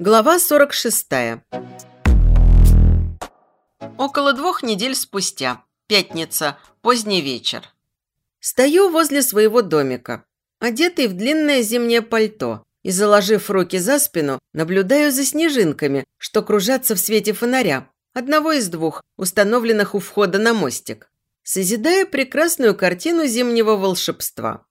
Глава 46. Около двух недель спустя. Пятница. Поздний вечер. Стою возле своего домика, одетый в длинное зимнее пальто, и, заложив руки за спину, наблюдаю за снежинками, что кружатся в свете фонаря, одного из двух, установленных у входа на мостик, созидая прекрасную картину зимнего волшебства.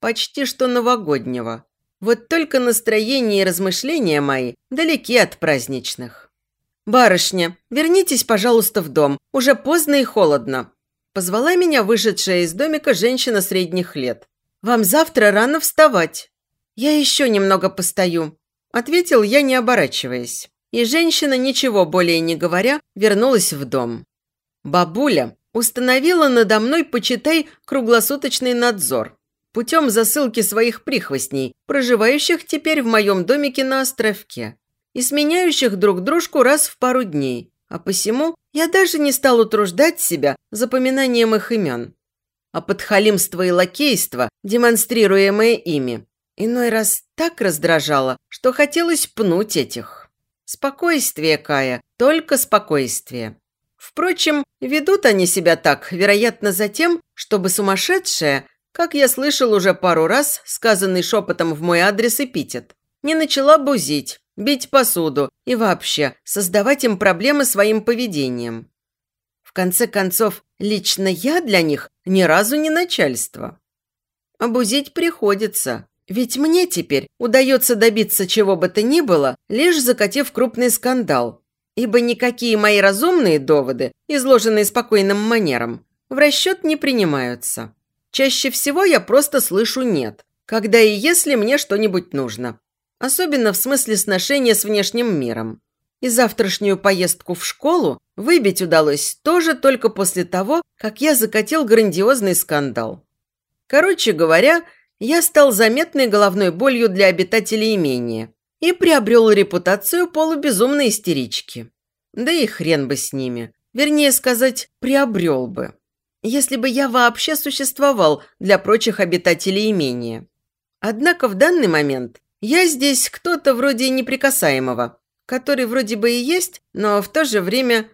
Почти что новогоднего. Вот только настроение и размышления мои далеки от праздничных. «Барышня, вернитесь, пожалуйста, в дом. Уже поздно и холодно». Позвала меня вышедшая из домика женщина средних лет. «Вам завтра рано вставать». «Я еще немного постою», – ответил я, не оборачиваясь. И женщина, ничего более не говоря, вернулась в дом. Бабуля установила надо мной, почитай, круглосуточный надзор путем засылки своих прихвостней, проживающих теперь в моем домике на островке, и сменяющих друг дружку раз в пару дней, а посему я даже не стал утруждать себя запоминанием их имен. А подхалимство и лакейство, демонстрируемое ими, Иной раз так раздражало, что хотелось пнуть этих. Спокойствие, Кая, только спокойствие. Впрочем, ведут они себя так, вероятно, за тем, чтобы сумасшедшая, как я слышал уже пару раз, сказанный шепотом в мой адрес эпитет, не начала бузить, бить посуду и вообще создавать им проблемы своим поведением. В конце концов, лично я для них ни разу не начальство. Обузить приходится, ведь мне теперь удается добиться чего бы то ни было, лишь закатив крупный скандал. Ибо никакие мои разумные доводы, изложенные спокойным манером, в расчет не принимаются. Чаще всего я просто слышу «нет», когда и если мне что-нибудь нужно. Особенно в смысле сношения с внешним миром. И завтрашнюю поездку в школу выбить удалось тоже только после того, как я закатил грандиозный скандал. Короче говоря, я стал заметной головной болью для обитателей имения и приобрел репутацию полубезумной истерички. Да и хрен бы с ними. Вернее сказать, приобрел бы. Если бы я вообще существовал для прочих обитателей имения. Однако в данный момент я здесь кто-то вроде неприкасаемого, который вроде бы и есть, но в то же время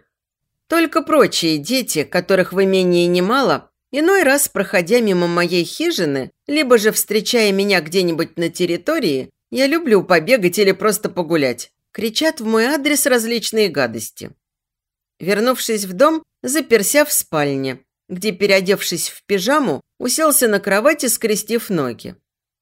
только прочие дети, которых в имении немало, Иной раз, проходя мимо моей хижины, либо же встречая меня где-нибудь на территории, я люблю побегать или просто погулять, кричат в мой адрес различные гадости. Вернувшись в дом, заперся в спальне, где, переодевшись в пижаму, уселся на кровати, скрестив ноги.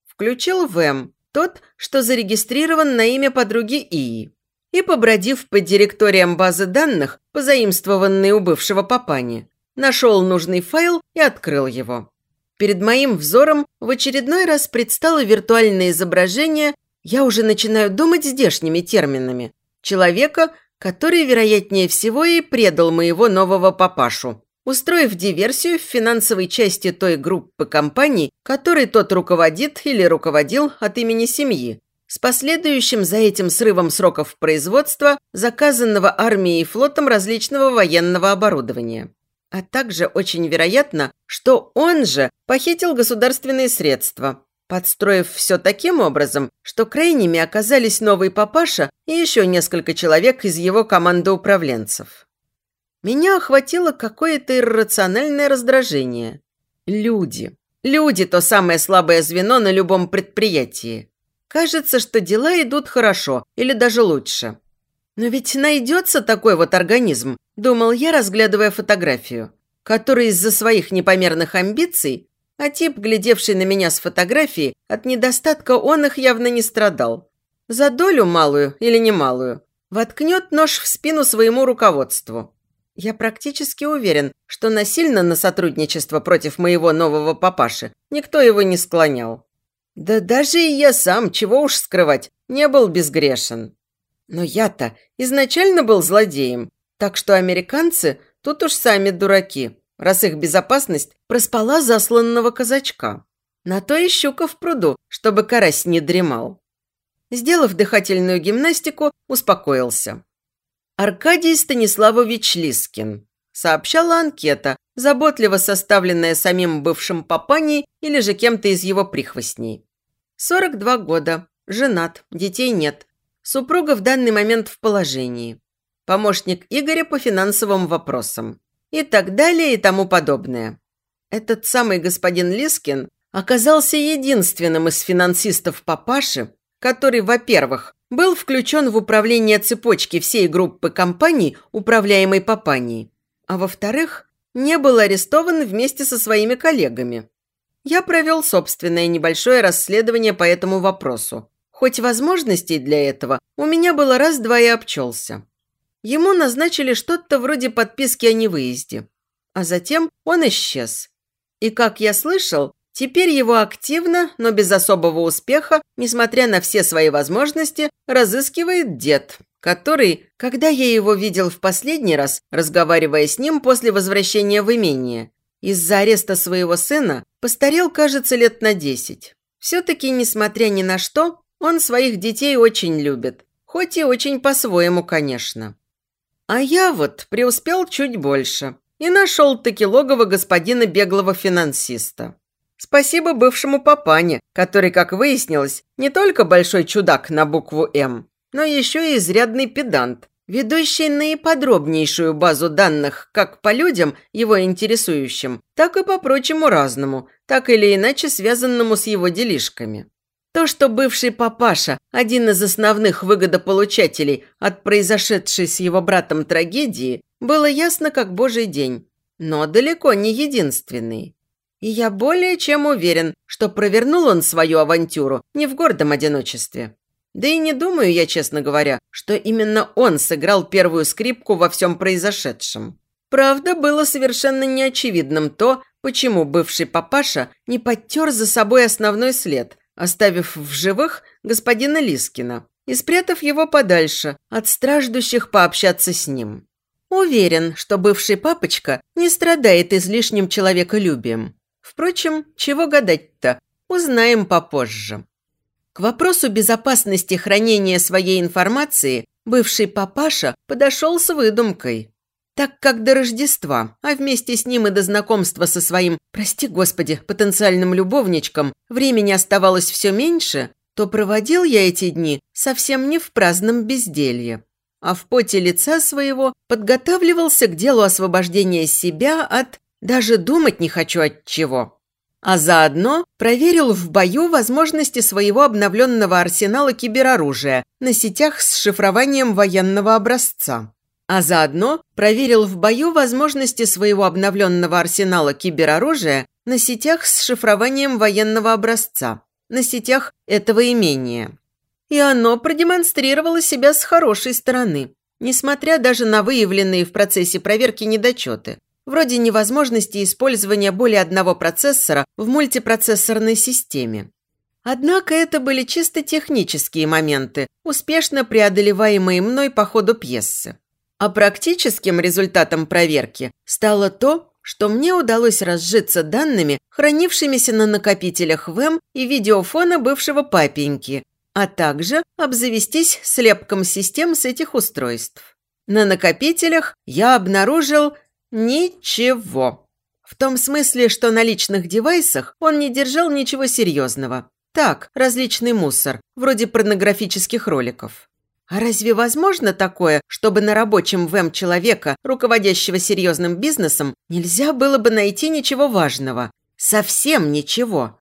Включил ВЭМ, тот, что зарегистрирован на имя подруги Ии, и, побродив по директориям базы данных, позаимствованной у бывшего папани, нашел нужный файл и открыл его. Перед моим взором в очередной раз предстало виртуальное изображение, я уже начинаю думать здешними терминами, человека, который, вероятнее всего, и предал моего нового папашу, устроив диверсию в финансовой части той группы компаний, которой тот руководит или руководил от имени семьи, с последующим за этим срывом сроков производства, заказанного армией и флотом различного военного оборудования. А также очень вероятно, что он же похитил государственные средства, подстроив все таким образом, что крайними оказались новый папаша и еще несколько человек из его команды управленцев. Меня охватило какое-то иррациональное раздражение. Люди. Люди – то самое слабое звено на любом предприятии. Кажется, что дела идут хорошо или даже лучше. Но ведь найдется такой вот организм, думал я, разглядывая фотографию, который из-за своих непомерных амбиций, а тип, глядевший на меня с фотографии, от недостатка он их явно не страдал. За долю малую или немалую воткнет нож в спину своему руководству. Я практически уверен, что насильно на сотрудничество против моего нового папаши никто его не склонял. Да даже и я сам, чего уж скрывать, не был безгрешен. Но я-то изначально был злодеем, так что американцы тут уж сами дураки, раз их безопасность проспала засланного казачка. На то и щука в пруду, чтобы карась не дремал. Сделав дыхательную гимнастику, успокоился. Аркадий Станиславович Лискин. Сообщала анкета, заботливо составленная самим бывшим папаней или же кем-то из его прихвостней. 42 года, женат, детей нет, супруга в данный момент в положении, помощник Игоря по финансовым вопросам и так далее и тому подобное. Этот самый господин Лискин оказался единственным из финансистов папаши, который, во-первых, был включен в управление цепочки всей группы компаний, управляемой Папанией, а во-вторых, не был арестован вместе со своими коллегами. Я провел собственное небольшое расследование по этому вопросу. Хоть возможностей для этого у меня было раз-два и обчелся. Ему назначили что-то вроде подписки о невыезде. А затем он исчез. И, как я слышал, теперь его активно, но без особого успеха, несмотря на все свои возможности, разыскивает дед, который, когда я его видел в последний раз, разговаривая с ним после возвращения в имение, из-за ареста своего сына постарел, кажется, лет на десять. Все-таки, несмотря ни на что, он своих детей очень любит, хоть и очень по-своему, конечно. А я вот преуспел чуть больше и нашел-таки логово господина беглого финансиста. Спасибо бывшему папане, который, как выяснилось, не только большой чудак на букву «М», но еще и изрядный педант, ведущий наиподробнейшую базу данных как по людям, его интересующим, так и по прочему разному, так или иначе связанному с его делишками. То, что бывший папаша – один из основных выгодополучателей от произошедшей с его братом трагедии, было ясно как божий день, но далеко не единственный. И я более чем уверен, что провернул он свою авантюру не в гордом одиночестве. Да и не думаю я, честно говоря, что именно он сыграл первую скрипку во всем произошедшем. Правда, было совершенно неочевидным то, почему бывший папаша не подтер за собой основной след – оставив в живых господина Лискина и спрятав его подальше от страждущих пообщаться с ним. Уверен, что бывший папочка не страдает излишним человеколюбием. Впрочем, чего гадать-то, узнаем попозже. К вопросу безопасности хранения своей информации бывший папаша подошел с выдумкой. Так как до Рождества, а вместе с ним и до знакомства со своим, прости господи, потенциальным любовничком, времени оставалось все меньше, то проводил я эти дни совсем не в праздном безделье, а в поте лица своего подготавливался к делу освобождения себя от «даже думать не хочу от чего». А заодно проверил в бою возможности своего обновленного арсенала кибероружия на сетях с шифрованием военного образца а заодно проверил в бою возможности своего обновленного арсенала кибероружия на сетях с шифрованием военного образца, на сетях этого имения. И оно продемонстрировало себя с хорошей стороны, несмотря даже на выявленные в процессе проверки недочеты, вроде невозможности использования более одного процессора в мультипроцессорной системе. Однако это были чисто технические моменты, успешно преодолеваемые мной по ходу пьесы. А практическим результатом проверки стало то, что мне удалось разжиться данными, хранившимися на накопителях ВЭМ и видеофона бывшего папеньки, а также обзавестись слепком систем с этих устройств. На накопителях я обнаружил ничего. В том смысле, что на личных девайсах он не держал ничего серьезного. Так, различный мусор, вроде порнографических роликов. А разве возможно такое, чтобы на рабочем ВМ человека, руководящего серьезным бизнесом, нельзя было бы найти ничего важного? Совсем ничего.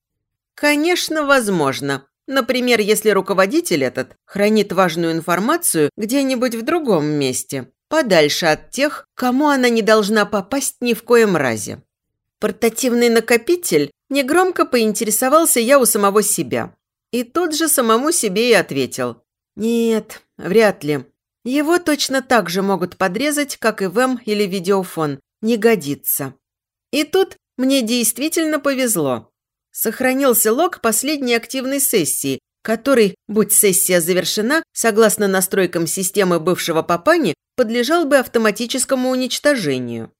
Конечно, возможно. Например, если руководитель этот хранит важную информацию где-нибудь в другом месте, подальше от тех, кому она не должна попасть ни в коем разе. Портативный накопитель негромко поинтересовался я у самого себя. И тут же самому себе и ответил. Нет, Вряд ли. Его точно так же могут подрезать, как и ВЭМ или видеофон. Не годится. И тут мне действительно повезло. Сохранился лог последней активной сессии, который, будь сессия завершена, согласно настройкам системы бывшего папани, подлежал бы автоматическому уничтожению.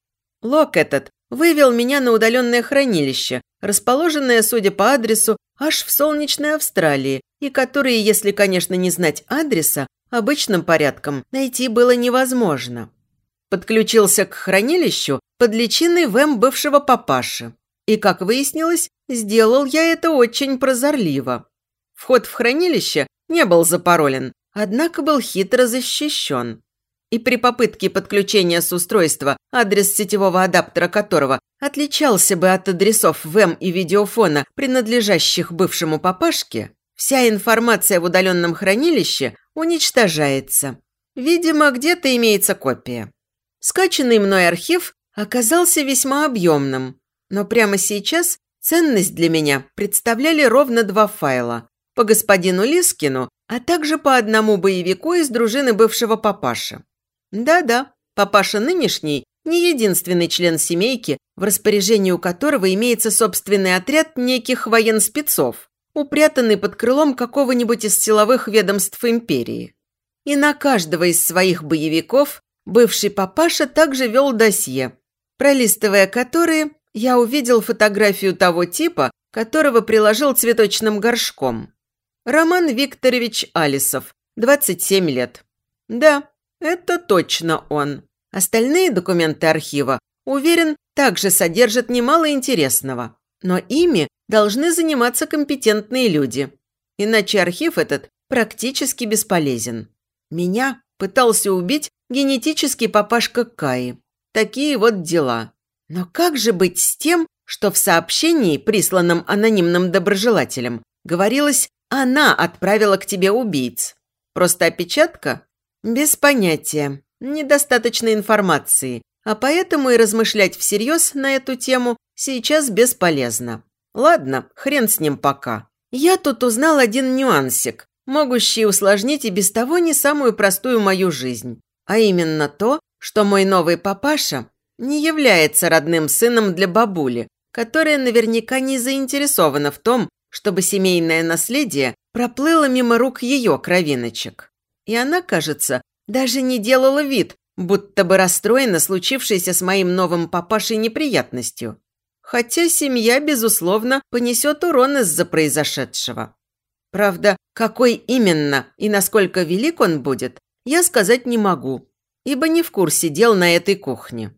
Лог этот вывел меня на удаленное хранилище, расположенное, судя по адресу, аж в солнечной Австралии, и которые, если, конечно, не знать адреса, обычным порядком найти было невозможно. Подключился к хранилищу под личиной ВЭМ бывшего папаши. И, как выяснилось, сделал я это очень прозорливо. Вход в хранилище не был запаролен, однако был хитро защищен. И при попытке подключения с устройства, адрес сетевого адаптера которого отличался бы от адресов ВЭМ и видеофона, принадлежащих бывшему папашке, вся информация в удаленном хранилище уничтожается. Видимо, где-то имеется копия. Скачанный мной архив оказался весьма объемным, но прямо сейчас ценность для меня представляли ровно два файла – по господину Лискину, а также по одному боевику из дружины бывшего папаши. Да-да, папаша нынешний не единственный член семейки, в распоряжении у которого имеется собственный отряд неких военспецов, упрятанный под крылом какого-нибудь из силовых ведомств империи. И на каждого из своих боевиков бывший папаша также вел досье, пролистывая которые, я увидел фотографию того типа, которого приложил цветочным горшком. Роман Викторович Алисов, 27 лет. Да, это точно он. Остальные документы архива, уверен, также содержат немало интересного. Но ими должны заниматься компетентные люди. Иначе архив этот практически бесполезен. Меня пытался убить генетический папашка Каи. Такие вот дела. Но как же быть с тем, что в сообщении, присланном анонимным доброжелателем, говорилось «она отправила к тебе убийц». Просто опечатка? Без понятия. Недостаточно информации. А поэтому и размышлять всерьез на эту тему сейчас бесполезно. Ладно, хрен с ним пока. Я тут узнал один нюансик, могущий усложнить и без того не самую простую мою жизнь. А именно то, что мой новый папаша не является родным сыном для бабули, которая наверняка не заинтересована в том, чтобы семейное наследие проплыло мимо рук ее кровиночек. И она, кажется, даже не делала вид, будто бы расстроена случившейся с моим новым папашей неприятностью. Хотя семья, безусловно, понесет урон из-за произошедшего. Правда, какой именно и насколько велик он будет, я сказать не могу, ибо не в курсе дел на этой кухне.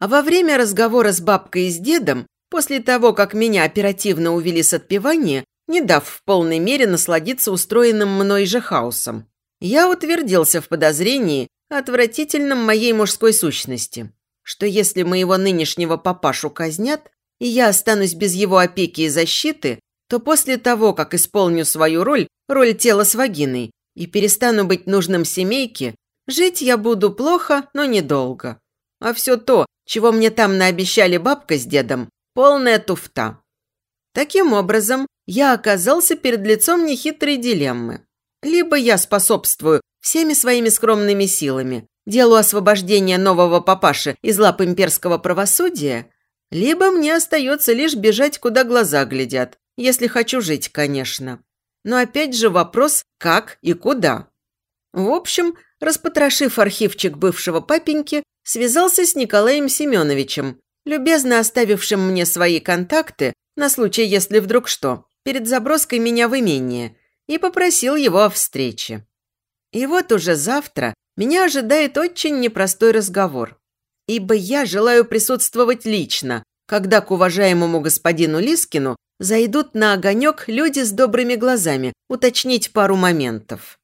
А во время разговора с бабкой и с дедом, после того, как меня оперативно увели с отпевания, не дав в полной мере насладиться устроенным мной же хаосом, я утвердился в подозрении отвратительном моей мужской сущности, что если моего нынешнего папашу казнят, и я останусь без его опеки и защиты, то после того, как исполню свою роль, роль тела с вагиной, и перестану быть нужным семейке, жить я буду плохо, но недолго. А все то, чего мне там наобещали бабка с дедом, полная туфта. Таким образом, я оказался перед лицом нехитрой дилеммы. Либо я способствую всеми своими скромными силами делу освобождения нового папаши из лап имперского правосудия, либо мне остается лишь бежать, куда глаза глядят, если хочу жить, конечно. Но опять же вопрос, как и куда. В общем, распотрошив архивчик бывшего папеньки, связался с Николаем Семеновичем, любезно оставившим мне свои контакты на случай, если вдруг что, перед заброской меня в имение – и попросил его о встрече. И вот уже завтра меня ожидает очень непростой разговор, ибо я желаю присутствовать лично, когда к уважаемому господину Лискину зайдут на огонек люди с добрыми глазами уточнить пару моментов.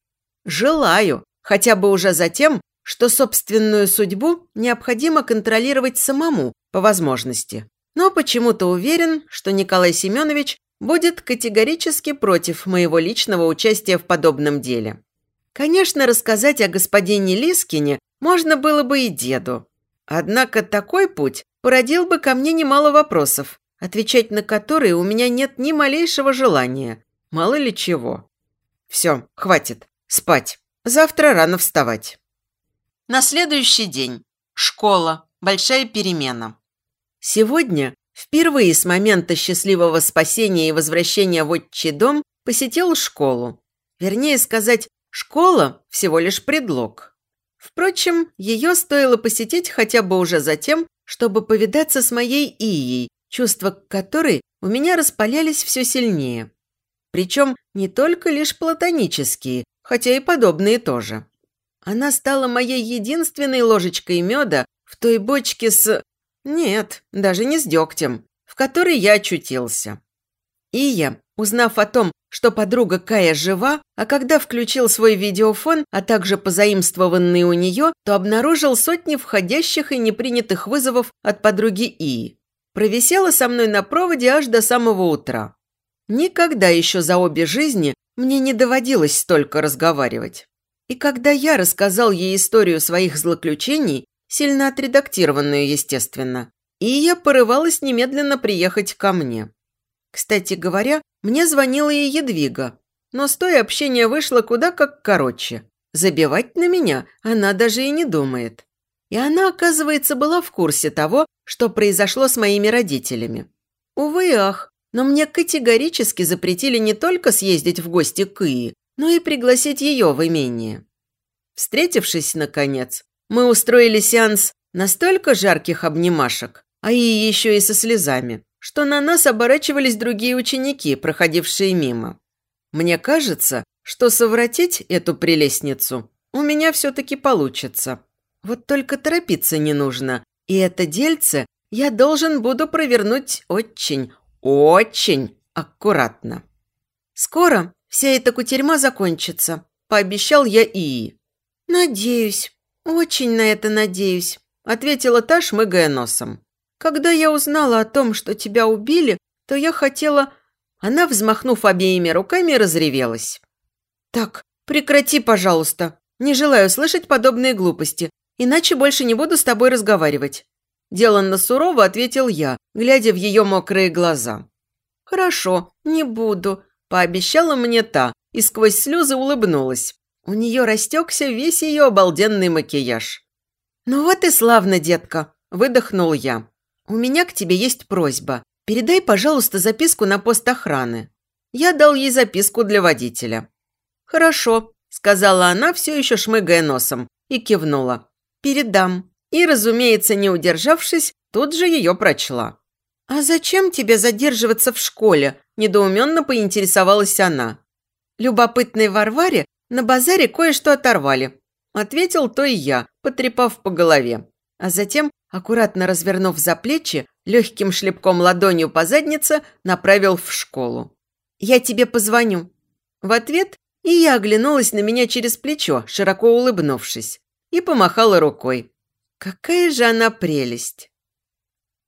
Желаю, хотя бы уже за тем, что собственную судьбу необходимо контролировать самому по возможности. Но почему-то уверен, что Николай Семенович будет категорически против моего личного участия в подобном деле. Конечно, рассказать о господине Лискине можно было бы и деду. Однако такой путь породил бы ко мне немало вопросов, отвечать на которые у меня нет ни малейшего желания. Мало ли чего. Все, хватит. Спать. Завтра рано вставать. На следующий день. Школа. Большая перемена. Сегодня Впервые с момента счастливого спасения и возвращения в отчий дом посетил школу. Вернее сказать, школа – всего лишь предлог. Впрочем, ее стоило посетить хотя бы уже за тем, чтобы повидаться с моей Ией, чувства к которой у меня распалялись все сильнее. Причем не только лишь платонические, хотя и подобные тоже. Она стала моей единственной ложечкой меда в той бочке с нет, даже не с дегтем, в которой я очутился. Ия Узнав о том, что подруга Кая жива, а когда включил свой видеофон, а также позаимствованный у нее, то обнаружил сотни входящих и непринятых вызовов от подруги Ии. Провисела со мной на проводе аж до самого утра. Никогда еще за обе жизни мне не доводилось столько разговаривать. И когда я рассказал ей историю своих злоключений, сильно отредактированную, естественно, и я порывалась немедленно приехать ко мне. Кстати говоря, мне звонила и Едвига, но с той общение вышло куда как короче. Забивать на меня она даже и не думает. И она, оказывается, была в курсе того, что произошло с моими родителями. Увы ах, но мне категорически запретили не только съездить в гости к Ии, но и пригласить ее в имение. Встретившись, наконец, мы устроили сеанс настолько жарких обнимашек, а Ии еще и со слезами, что на нас оборачивались другие ученики, проходившие мимо. Мне кажется, что совратить эту прелестницу у меня все-таки получится. Вот только торопиться не нужно, и это дельце я должен буду провернуть очень, очень аккуратно. Скоро вся эта кутерьма закончится, пообещал я Ии. Надеюсь, очень на это надеюсь, ответила та, шмыгая носом. Когда я узнала о том, что тебя убили, то я хотела...» Она, взмахнув обеими руками, разревелась. «Так, прекрати, пожалуйста. Не желаю слышать подобные глупости, иначе больше не буду с тобой разговаривать». Деланно сурово ответил я, глядя в ее мокрые глаза. «Хорошо, не буду», – пообещала мне та и сквозь слезы улыбнулась. У нее растекся весь ее обалденный макияж. «Ну вот и славно, детка», – выдохнул я. «У меня к тебе есть просьба. Передай, пожалуйста, записку на пост охраны». Я дал ей записку для водителя. «Хорошо», – сказала она, все еще шмыгая носом, и кивнула. «Передам». И, разумеется, не удержавшись, тут же ее прочла. «А зачем тебе задерживаться в школе?» – недоуменно поинтересовалась она. «Любопытной Варваре на базаре кое-что оторвали», – ответил то и я, потрепав по голове. А затем аккуратно развернув за плечи, легким шлепком ладонью по заднице направил в школу. «Я тебе позвоню». В ответ и я оглянулась на меня через плечо, широко улыбнувшись, и помахала рукой. Какая же она прелесть!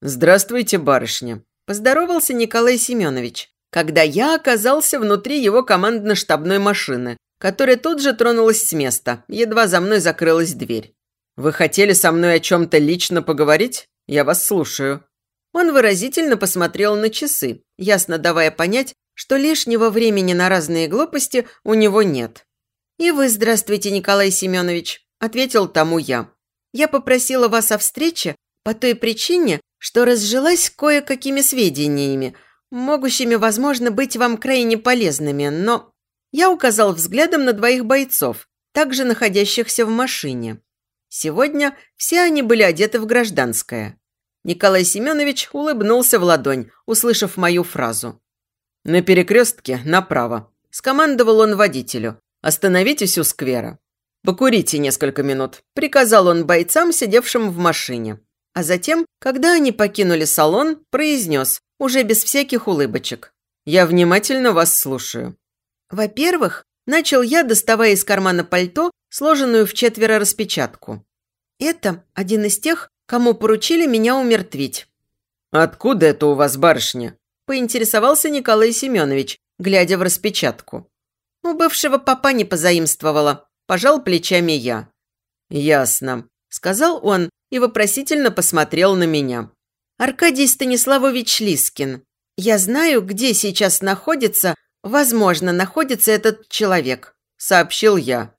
«Здравствуйте, барышня», – поздоровался Николай Семенович, когда я оказался внутри его командно-штабной машины, которая тут же тронулась с места, едва за мной закрылась дверь. «Вы хотели со мной о чем-то лично поговорить? Я вас слушаю». Он выразительно посмотрел на часы, ясно давая понять, что лишнего времени на разные глупости у него нет. «И вы здравствуйте, Николай Семенович», – ответил тому я. «Я попросила вас о встрече по той причине, что разжилась кое-какими сведениями, могущими, возможно, быть вам крайне полезными, но...» Я указал взглядом на двоих бойцов, также находящихся в машине. Сегодня все они были одеты в гражданское. Николай Семенович улыбнулся в ладонь, услышав мою фразу. «На перекрестке направо», – скомандовал он водителю. «Остановитесь у сквера». «Покурите несколько минут», – приказал он бойцам, сидевшим в машине. А затем, когда они покинули салон, произнес, уже без всяких улыбочек. «Я внимательно вас слушаю». Во-первых, начал я, доставая из кармана пальто сложенную в четверо распечатку. Это один из тех, кому поручили меня умертвить. «Откуда это у вас, барышня?» – поинтересовался Николай Семенович, глядя в распечатку. У бывшего папа не позаимствовала, пожал плечами я. «Ясно», – сказал он и вопросительно посмотрел на меня. «Аркадий Станиславович Лискин, я знаю, где сейчас находится, возможно, находится этот человек», – сообщил я.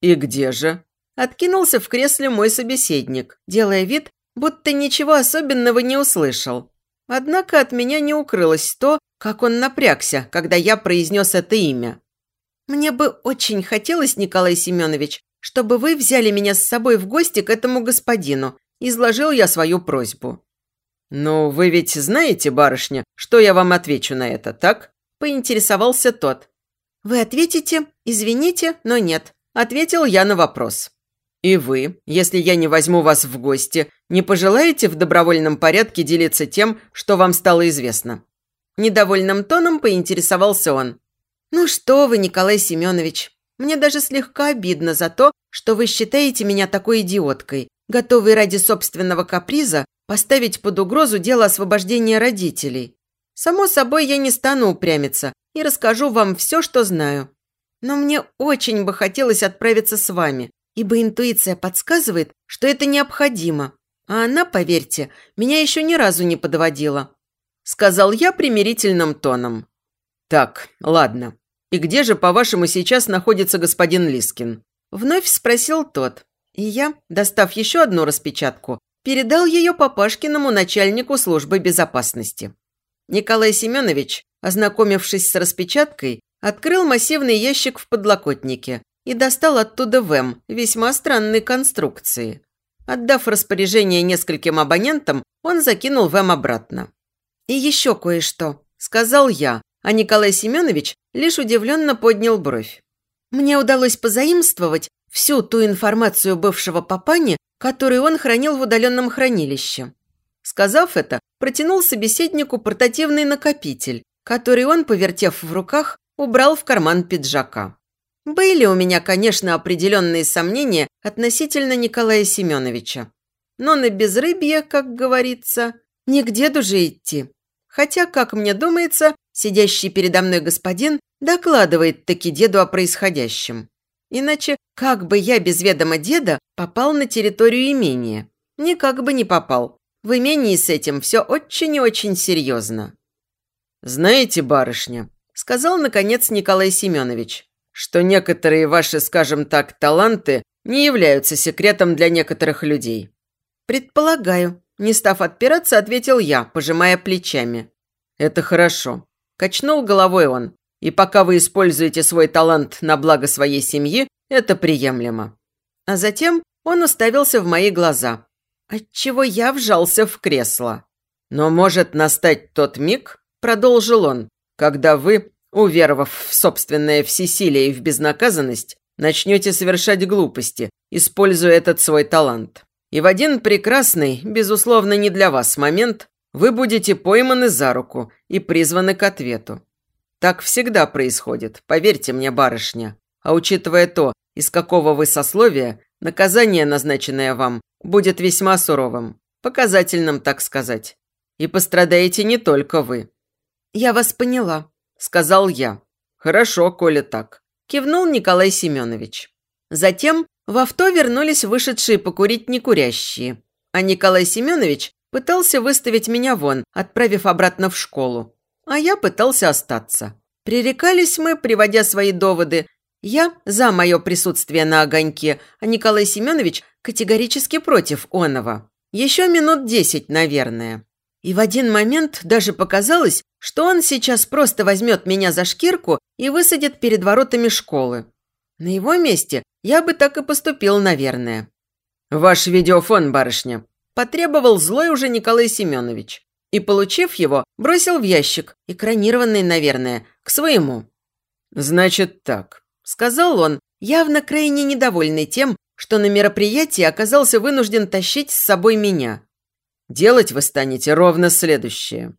«И где же?» Откинулся в кресле мой собеседник, делая вид, будто ничего особенного не услышал. Однако от меня не укрылось то, как он напрягся, когда я произнес это имя. «Мне бы очень хотелось, Николай Семенович, чтобы вы взяли меня с собой в гости к этому господину», изложил я свою просьбу. «Ну, вы ведь знаете, барышня, что я вам отвечу на это, так?» Поинтересовался тот. «Вы ответите, извините, но нет», ответил я на вопрос. «И вы, если я не возьму вас в гости, не пожелаете в добровольном порядке делиться тем, что вам стало известно?» Недовольным тоном поинтересовался он. «Ну что вы, Николай Семенович, мне даже слегка обидно за то, что вы считаете меня такой идиоткой, готовой ради собственного каприза поставить под угрозу дело освобождения родителей. Само собой, я не стану упрямиться и расскажу вам все, что знаю. Но мне очень бы хотелось отправиться с вами, ибо интуиция подсказывает, что это необходимо. А она, поверьте, меня еще ни разу не подводила. Сказал я примирительным тоном. Так, ладно. И где же, по-вашему, сейчас находится господин Лискин? Вновь спросил тот. И я, достав еще одну распечатку, передал ее Папашкиному начальнику службы безопасности. Николай Семенович, ознакомившись с распечаткой, открыл массивный ящик в подлокотнике и достал оттуда ВЭМ весьма странной конструкции. Отдав распоряжение нескольким абонентам, он закинул ВЭМ обратно. «И еще кое-что», – сказал я, а Николай Семенович лишь удивленно поднял бровь. «Мне удалось позаимствовать всю ту информацию бывшего папани, которую он хранил в удаленном хранилище». Сказав это, протянул собеседнику портативный накопитель, который он, повертев в руках, убрал в карман пиджака. Были у меня, конечно, определенные сомнения относительно Николая Семеновича. Но на безрыбье, как говорится, не к деду же идти. Хотя, как мне думается, сидящий передо мной господин докладывает таки деду о происходящем. Иначе, как бы я без ведома деда попал на территорию имения? Никак бы не попал. В имении с этим все очень и очень серьезно. «Знаете, барышня», – сказал, наконец, Николай Семенович, что некоторые ваши, скажем так, таланты не являются секретом для некоторых людей. Предполагаю. Не став отпираться, ответил я, пожимая плечами. Это хорошо. Качнул головой он. И пока вы используете свой талант на благо своей семьи, это приемлемо. А затем он уставился в мои глаза, отчего я вжался в кресло. Но может настать тот миг, продолжил он, когда вы Уверовав в собственное всесилие и в безнаказанность, начнете совершать глупости, используя этот свой талант. И в один прекрасный, безусловно, не для вас момент, вы будете пойманы за руку и призваны к ответу. Так всегда происходит, поверьте мне, барышня. А учитывая то, из какого вы сословия, наказание, назначенное вам, будет весьма суровым, показательным, так сказать. И пострадаете не только вы. Я вас поняла, – сказал я. «Хорошо, коли так», – кивнул Николай Семенович. Затем в авто вернулись вышедшие покурить некурящие, а Николай Семенович пытался выставить меня вон, отправив обратно в школу. А я пытался остаться. Пререкались мы, приводя свои доводы. Я за мое присутствие на огоньке, а Николай Семенович категорически против оного. Еще минут десять, наверное. И в один момент даже показалось, что он сейчас просто возьмет меня за шкирку и высадит перед воротами школы. На его месте я бы так и поступил, наверное. «Ваш видеофон, барышня», – потребовал злой уже Николай Семенович. И, получив его, бросил в ящик, экранированный, наверное, к своему. «Значит так», – сказал он, явно крайне недовольный тем, что на мероприятии оказался вынужден тащить с собой меня. Делать вы станете ровно следующее.